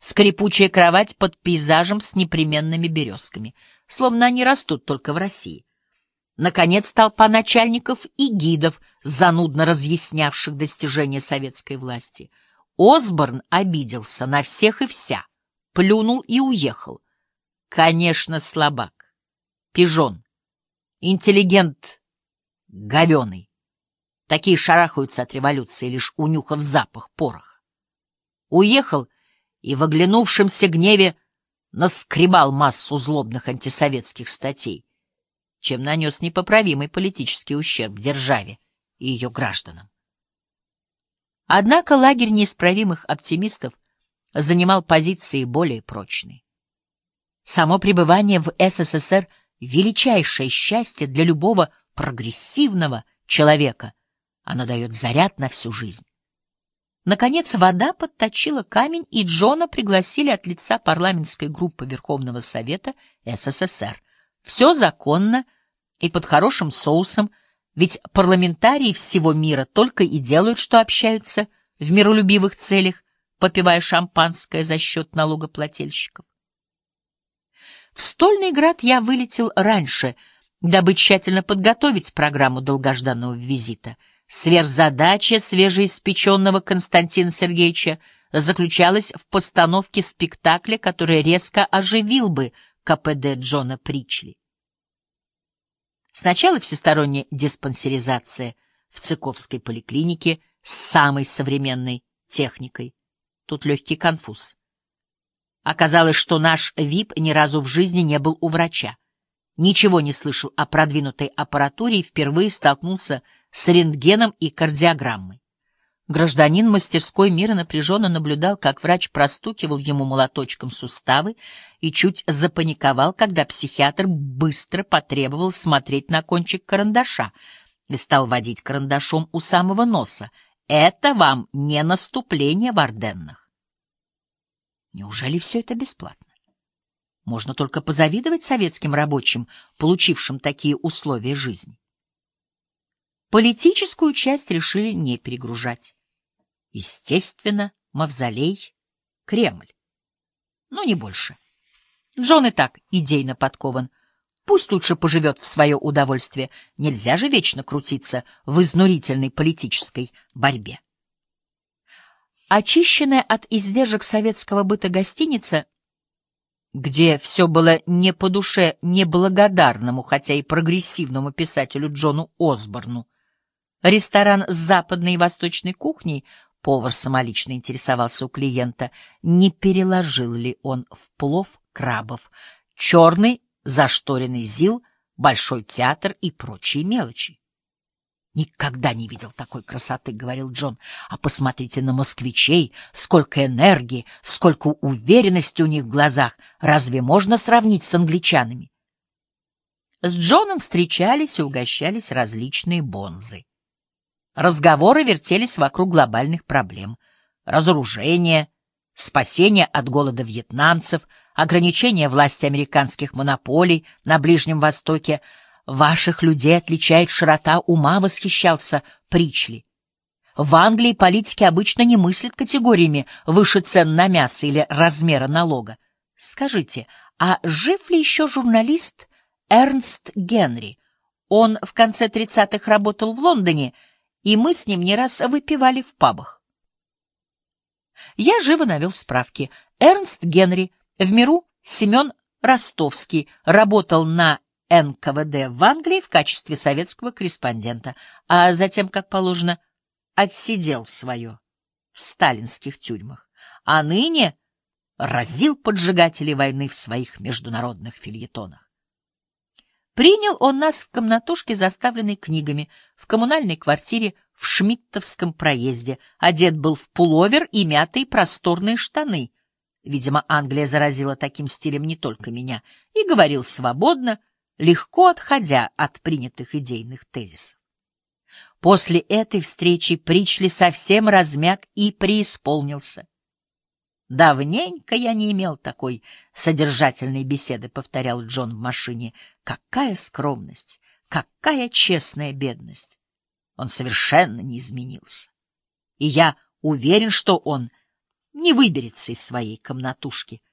скрипучая кровать под пейзажем с непременными березками, словно они растут только в России. Наконец, толпа начальников и гидов, занудно разъяснявших достижения советской власти. Осборн обиделся на всех и вся, плюнул и уехал. Конечно, слабак, пижон, интеллигент говеный. Такие шарахаются от революции, лишь унюхав запах порох. Уехал и в оглянувшемся гневе наскребал массу злобных антисоветских статей, чем нанес непоправимый политический ущерб державе и ее гражданам. Однако лагерь неисправимых оптимистов занимал позиции более прочные. Само пребывание в СССР — величайшее счастье для любого прогрессивного человека. Оно дает заряд на всю жизнь. Наконец вода подточила камень, и Джона пригласили от лица парламентской группы Верховного Совета СССР. Все законно и под хорошим соусом, ведь парламентарии всего мира только и делают, что общаются в миролюбивых целях, попивая шампанское за счет налогоплательщиков. В Стольный град я вылетел раньше, дабы тщательно подготовить программу долгожданного визита — Сверхзадача свежеиспеченного Константина Сергеевича заключалась в постановке спектакля, который резко оживил бы КПД Джона Причли. Сначала всесторонняя диспансеризация в Цыковской поликлинике с самой современной техникой. Тут легкий конфуз. Оказалось, что наш ВИП ни разу в жизни не был у врача. Ничего не слышал о продвинутой аппаратуре и впервые столкнулся с с рентгеном и кардиограммой. Гражданин мастерской мира напряженно наблюдал, как врач простукивал ему молоточком суставы и чуть запаниковал, когда психиатр быстро потребовал смотреть на кончик карандаша и стал водить карандашом у самого носа. Это вам не наступление в Орденнах. Неужели все это бесплатно? Можно только позавидовать советским рабочим, получившим такие условия жизни. Политическую часть решили не перегружать. Естественно, мавзолей, Кремль. Но не больше. Джон и так идейно подкован. Пусть лучше поживет в свое удовольствие. Нельзя же вечно крутиться в изнурительной политической борьбе. Очищенная от издержек советского быта гостиница, где все было не по душе неблагодарному, хотя и прогрессивному писателю Джону Осборну, Ресторан с западной и восточной кухней, повар самолично интересовался у клиента, не переложил ли он в плов крабов, черный зашторенный зил, большой театр и прочие мелочи. «Никогда не видел такой красоты», — говорил Джон. «А посмотрите на москвичей, сколько энергии, сколько уверенности у них в глазах. Разве можно сравнить с англичанами?» С Джоном встречались и угощались различные бонзы. Разговоры вертелись вокруг глобальных проблем. Разоружение, спасение от голода вьетнамцев, ограничение власти американских монополий на Ближнем Востоке. Ваших людей отличает широта ума, восхищался Причли. В Англии политики обычно не мыслят категориями выше цен на мясо или размера налога. Скажите, а жив ли еще журналист Эрнст Генри? Он в конце 30-х работал в Лондоне — и мы с ним не раз выпивали в пабах. Я живо навел справки. Эрнст Генри, в миру Семен Ростовский, работал на НКВД в Англии в качестве советского корреспондента, а затем, как положено, отсидел свое в сталинских тюрьмах, а ныне разил поджигателей войны в своих международных фильетонах. Принял он нас в комнатушке, заставленной книгами, в коммунальной квартире в Шмидтовском проезде. Одет был в пуловер и мятые просторные штаны. Видимо, Англия заразила таким стилем не только меня. И говорил свободно, легко отходя от принятых идейных тезисов. После этой встречи Причли совсем размяк и преисполнился. Давненько я не имел такой содержательной беседы, повторял Джон в машине. Какая скромность, какая честная бедность. Он совершенно не изменился. И я уверен, что он не выберется из своей комнатушки.